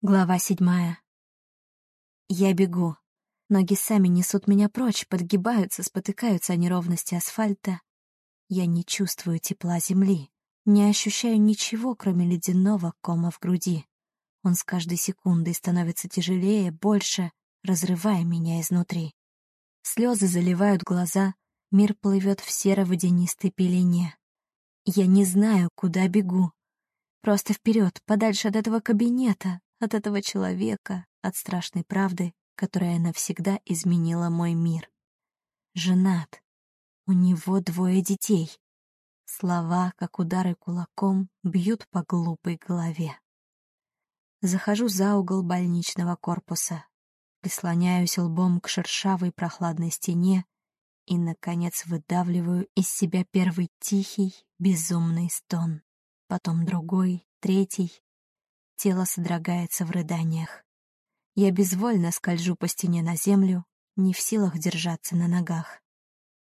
Глава седьмая. Я бегу. Ноги сами несут меня прочь, подгибаются, спотыкаются о неровности асфальта. Я не чувствую тепла земли, не ощущаю ничего, кроме ледяного кома в груди. Он с каждой секундой становится тяжелее, больше, разрывая меня изнутри. Слезы заливают глаза, мир плывет в серо-водянистой пелене. Я не знаю, куда бегу. Просто вперед, подальше от этого кабинета, от этого человека, от страшной правды, которая навсегда изменила мой мир. Женат. У него двое детей. Слова, как удары кулаком, бьют по глупой голове. Захожу за угол больничного корпуса, прислоняюсь лбом к шершавой прохладной стене и, наконец, выдавливаю из себя первый тихий, безумный стон, потом другой, третий, Тело содрогается в рыданиях. Я безвольно скольжу по стене на землю, не в силах держаться на ногах.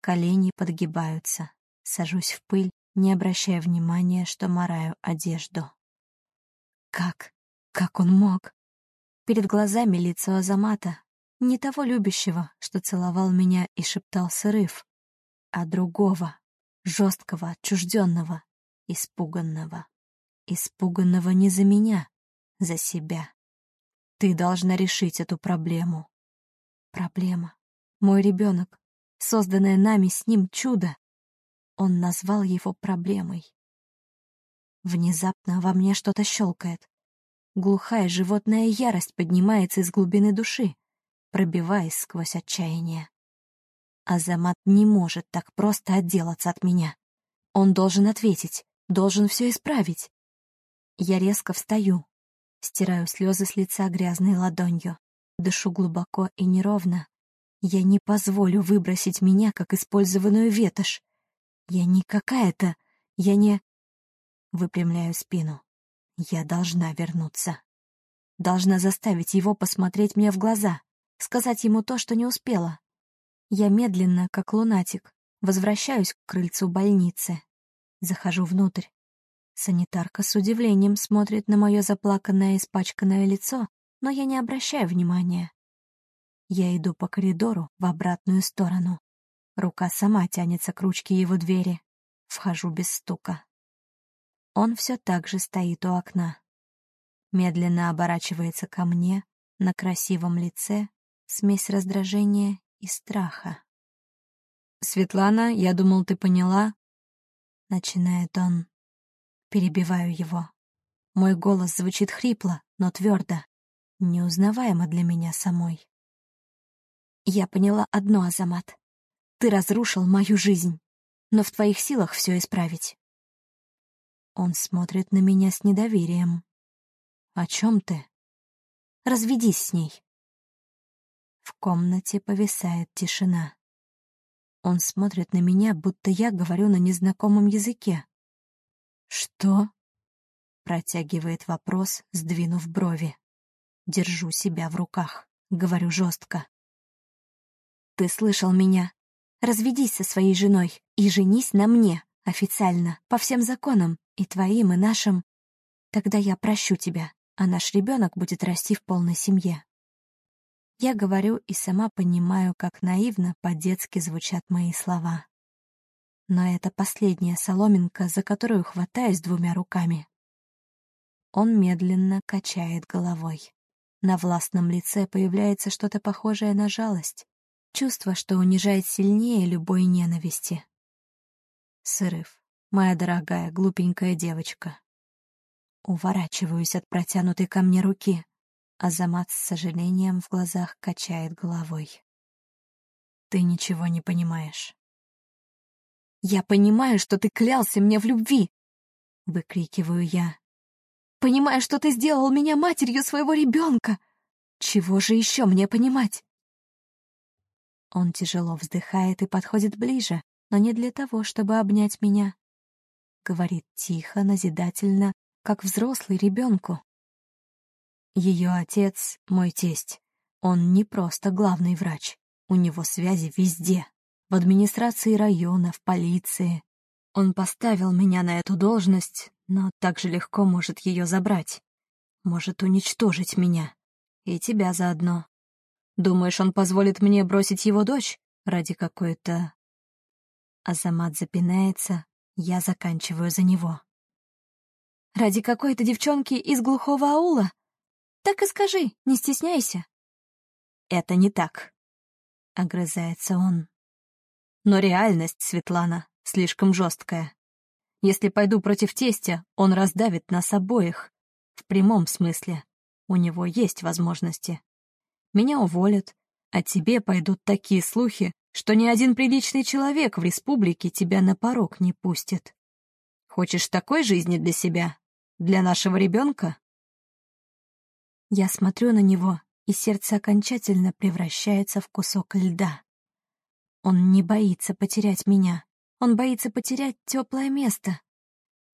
Колени подгибаются. Сажусь в пыль, не обращая внимания, что мораю одежду. Как? Как он мог? Перед глазами лицо Азамата, не того любящего, что целовал меня и шептал срыв, а другого, жесткого, отчужденного, испуганного. Испуганного не за меня, за себя. Ты должна решить эту проблему. Проблема. Мой ребенок, созданное нами с ним чудо. Он назвал его проблемой. Внезапно во мне что-то щелкает. Глухая животная ярость поднимается из глубины души, пробиваясь сквозь отчаяние. Азамат не может так просто отделаться от меня. Он должен ответить, должен все исправить. Я резко встаю, Стираю слезы с лица грязной ладонью. Дышу глубоко и неровно. Я не позволю выбросить меня, как использованную ветошь. Я не какая-то... Я не... Выпрямляю спину. Я должна вернуться. Должна заставить его посмотреть мне в глаза, сказать ему то, что не успела. Я медленно, как лунатик, возвращаюсь к крыльцу больницы. Захожу внутрь. Санитарка с удивлением смотрит на мое заплаканное испачканное лицо, но я не обращаю внимания. Я иду по коридору в обратную сторону. Рука сама тянется к ручке его двери. Вхожу без стука. Он все так же стоит у окна. Медленно оборачивается ко мне, на красивом лице смесь раздражения и страха. «Светлана, я думал, ты поняла?» Начинает он. Перебиваю его. Мой голос звучит хрипло, но твердо, неузнаваемо для меня самой. Я поняла одно, Азамат. Ты разрушил мою жизнь, но в твоих силах все исправить. Он смотрит на меня с недоверием. «О чем ты?» «Разведись с ней». В комнате повисает тишина. Он смотрит на меня, будто я говорю на незнакомом языке. «Что?» — протягивает вопрос, сдвинув брови. Держу себя в руках, говорю жестко. «Ты слышал меня. Разведись со своей женой и женись на мне, официально, по всем законам, и твоим, и нашим. Тогда я прощу тебя, а наш ребенок будет расти в полной семье». Я говорю и сама понимаю, как наивно по-детски звучат мои слова но это последняя соломинка, за которую хватаюсь двумя руками. Он медленно качает головой. На властном лице появляется что-то похожее на жалость, чувство, что унижает сильнее любой ненависти. Срыв, моя дорогая, глупенькая девочка. Уворачиваюсь от протянутой ко мне руки. Азамат с сожалением в глазах качает головой. Ты ничего не понимаешь. «Я понимаю, что ты клялся мне в любви!» — выкрикиваю я. «Понимаю, что ты сделал меня матерью своего ребенка! Чего же еще мне понимать?» Он тяжело вздыхает и подходит ближе, но не для того, чтобы обнять меня. Говорит тихо, назидательно, как взрослый ребенку. Ее отец — мой тесть. Он не просто главный врач. У него связи везде в администрации района, в полиции. Он поставил меня на эту должность, но так же легко может ее забрать. Может уничтожить меня. И тебя заодно. Думаешь, он позволит мне бросить его дочь ради какой-то... Азамат запинается, я заканчиваю за него. Ради какой-то девчонки из глухого аула? Так и скажи, не стесняйся. Это не так, — огрызается он. Но реальность, Светлана, слишком жесткая. Если пойду против тестя, он раздавит нас обоих. В прямом смысле. У него есть возможности. Меня уволят, а тебе пойдут такие слухи, что ни один приличный человек в республике тебя на порог не пустит. Хочешь такой жизни для себя? Для нашего ребенка? Я смотрю на него, и сердце окончательно превращается в кусок льда. Он не боится потерять меня. Он боится потерять теплое место.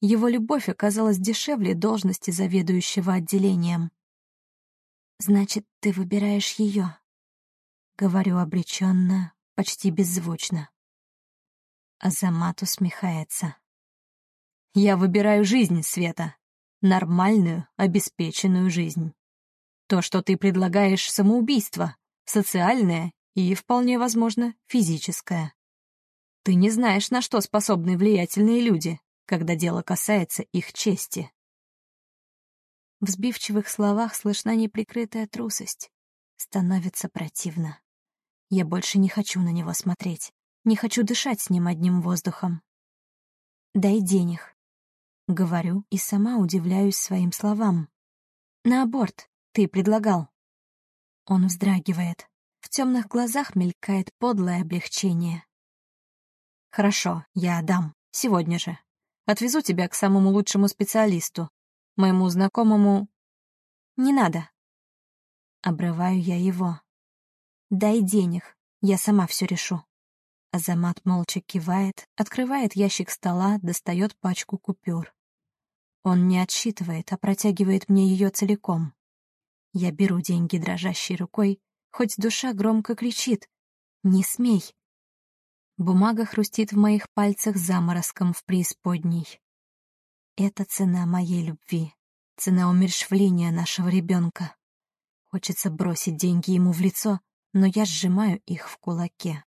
Его любовь оказалась дешевле должности заведующего отделением. «Значит, ты выбираешь ее?» Говорю обреченно, почти беззвучно. Азамат усмехается. «Я выбираю жизнь, Света. Нормальную, обеспеченную жизнь. То, что ты предлагаешь, самоубийство, социальное и, вполне возможно, физическое. Ты не знаешь, на что способны влиятельные люди, когда дело касается их чести. В сбивчивых словах слышна неприкрытая трусость. Становится противно. Я больше не хочу на него смотреть. Не хочу дышать с ним одним воздухом. «Дай денег», — говорю и сама удивляюсь своим словам. «На аборт ты предлагал». Он вздрагивает. В темных глазах мелькает подлое облегчение. «Хорошо, я дам. Сегодня же. Отвезу тебя к самому лучшему специалисту. Моему знакомому...» «Не надо». Обрываю я его. «Дай денег, я сама все решу». Азамат молча кивает, открывает ящик стола, достает пачку купюр. Он не отсчитывает, а протягивает мне ее целиком. Я беру деньги дрожащей рукой, хоть душа громко кричит «Не смей!». Бумага хрустит в моих пальцах заморозком в преисподней. Это цена моей любви, цена умершвления нашего ребенка. Хочется бросить деньги ему в лицо, но я сжимаю их в кулаке.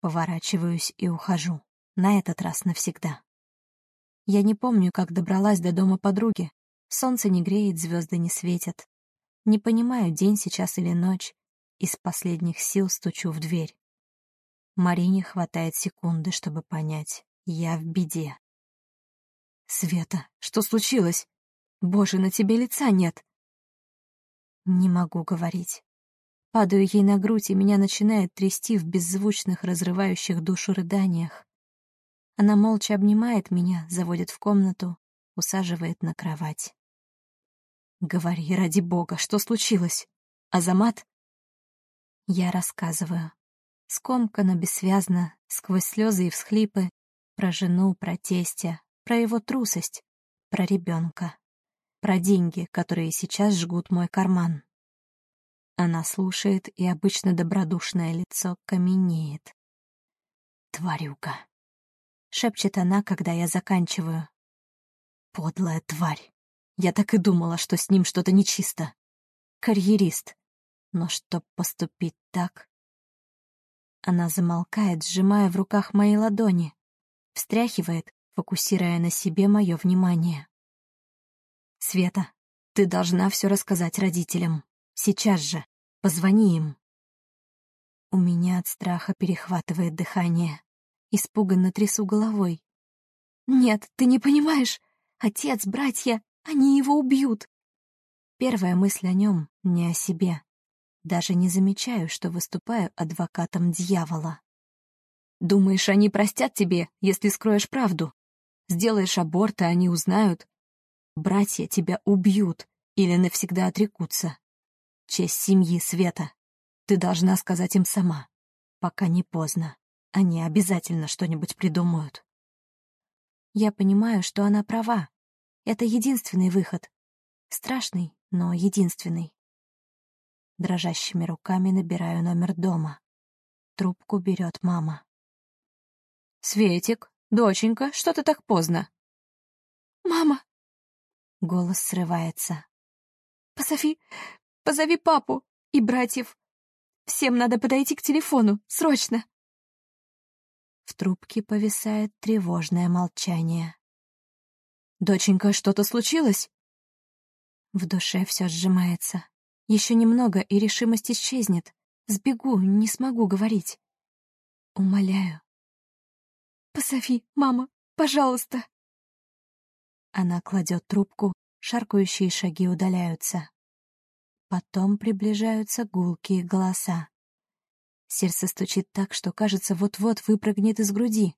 Поворачиваюсь и ухожу, на этот раз навсегда. Я не помню, как добралась до дома подруги. Солнце не греет, звезды не светят. Не понимаю, день сейчас или ночь. Из последних сил стучу в дверь. Марине хватает секунды, чтобы понять. Я в беде. «Света, что случилось? Боже, на тебе лица нет!» Не могу говорить. Падаю ей на грудь, и меня начинает трясти в беззвучных, разрывающих душу рыданиях. Она молча обнимает меня, заводит в комнату, усаживает на кровать. «Говори, ради бога, что случилось? Азамат?» Я рассказываю. Скомканно, бессвязно, сквозь слезы и всхлипы, про жену, про тестя, про его трусость, про ребенка, про деньги, которые сейчас жгут мой карман. Она слушает, и обычно добродушное лицо каменеет. «Тварюга!» — шепчет она, когда я заканчиваю. «Подлая тварь! Я так и думала, что с ним что-то нечисто. Карьерист, но чтоб поступить так... Она замолкает, сжимая в руках мои ладони, встряхивает, фокусируя на себе мое внимание. «Света, ты должна все рассказать родителям. Сейчас же. Позвони им». У меня от страха перехватывает дыхание. Испуганно трясу головой. «Нет, ты не понимаешь. Отец, братья, они его убьют». Первая мысль о нем, не о себе. Даже не замечаю, что выступаю адвокатом дьявола. Думаешь, они простят тебе, если скроешь правду? Сделаешь аборт, и они узнают. Братья тебя убьют или навсегда отрекутся. Честь семьи Света. Ты должна сказать им сама. Пока не поздно. Они обязательно что-нибудь придумают. Я понимаю, что она права. Это единственный выход. Страшный, но единственный. Дрожащими руками набираю номер дома. Трубку берет мама. «Светик, доченька, что ты так поздно?» «Мама!» Голос срывается. Позови, позови папу и братьев. Всем надо подойти к телефону, срочно. В трубке повисает тревожное молчание. «Доченька, что-то случилось?» В душе все сжимается. Еще немного, и решимость исчезнет. Сбегу, не смогу говорить. Умоляю. «Позови, мама, пожалуйста!» Она кладет трубку, шаркающие шаги удаляются. Потом приближаются гулкие голоса. Сердце стучит так, что, кажется, вот-вот выпрыгнет из груди.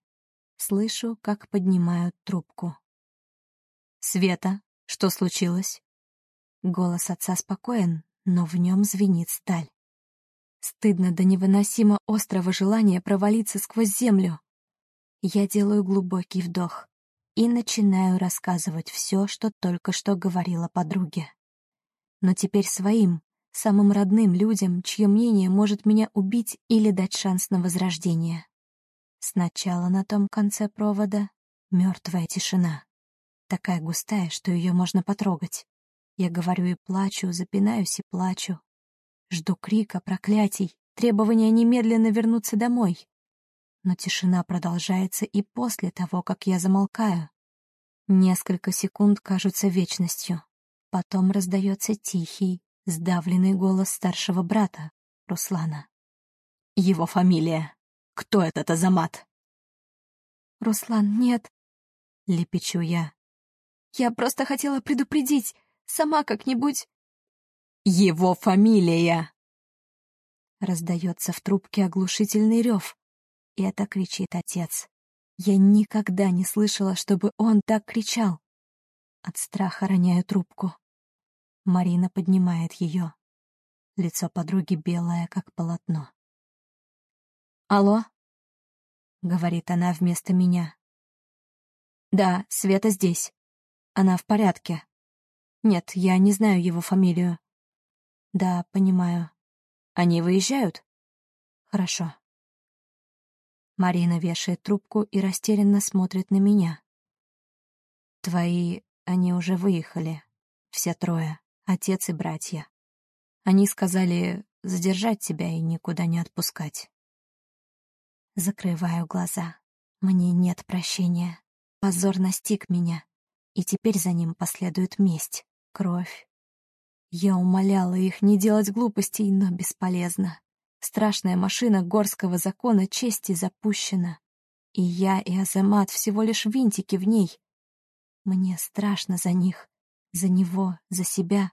Слышу, как поднимают трубку. «Света, что случилось?» Голос отца спокоен, но в нем звенит сталь. Стыдно до невыносимо острого желания провалиться сквозь землю. Я делаю глубокий вдох и начинаю рассказывать все, что только что говорила подруге. Но теперь своим, самым родным людям, чье мнение может меня убить или дать шанс на возрождение. Сначала на том конце провода мертвая тишина, такая густая, что ее можно потрогать. Я говорю и плачу, запинаюсь и плачу. Жду крика, проклятий, требования немедленно вернуться домой. Но тишина продолжается и после того, как я замолкаю. Несколько секунд кажутся вечностью. Потом раздается тихий, сдавленный голос старшего брата, Руслана. «Его фамилия. Кто этот Азамат?» «Руслан, нет», — лепечу я. «Я просто хотела предупредить. Сама как-нибудь...» «Его фамилия!» Раздается в трубке оглушительный рев. И это кричит отец. Я никогда не слышала, чтобы он так кричал. От страха роняю трубку. Марина поднимает ее. Лицо подруги белое, как полотно. «Алло?» — говорит она вместо меня. «Да, Света здесь. Она в порядке. Нет, я не знаю его фамилию. Да, понимаю. Они выезжают? Хорошо. Марина вешает трубку и растерянно смотрит на меня. Твои... они уже выехали. Все трое. Отец и братья. Они сказали задержать тебя и никуда не отпускать. Закрываю глаза. Мне нет прощения. Позор настиг меня. И теперь за ним последует месть кровь. Я умоляла их не делать глупостей, но бесполезно. Страшная машина горского закона чести запущена. И я, и Азамат всего лишь винтики в ней. Мне страшно за них, за него, за себя.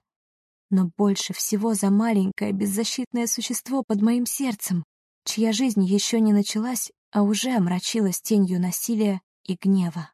Но больше всего за маленькое беззащитное существо под моим сердцем, чья жизнь еще не началась, а уже омрачилась тенью насилия и гнева.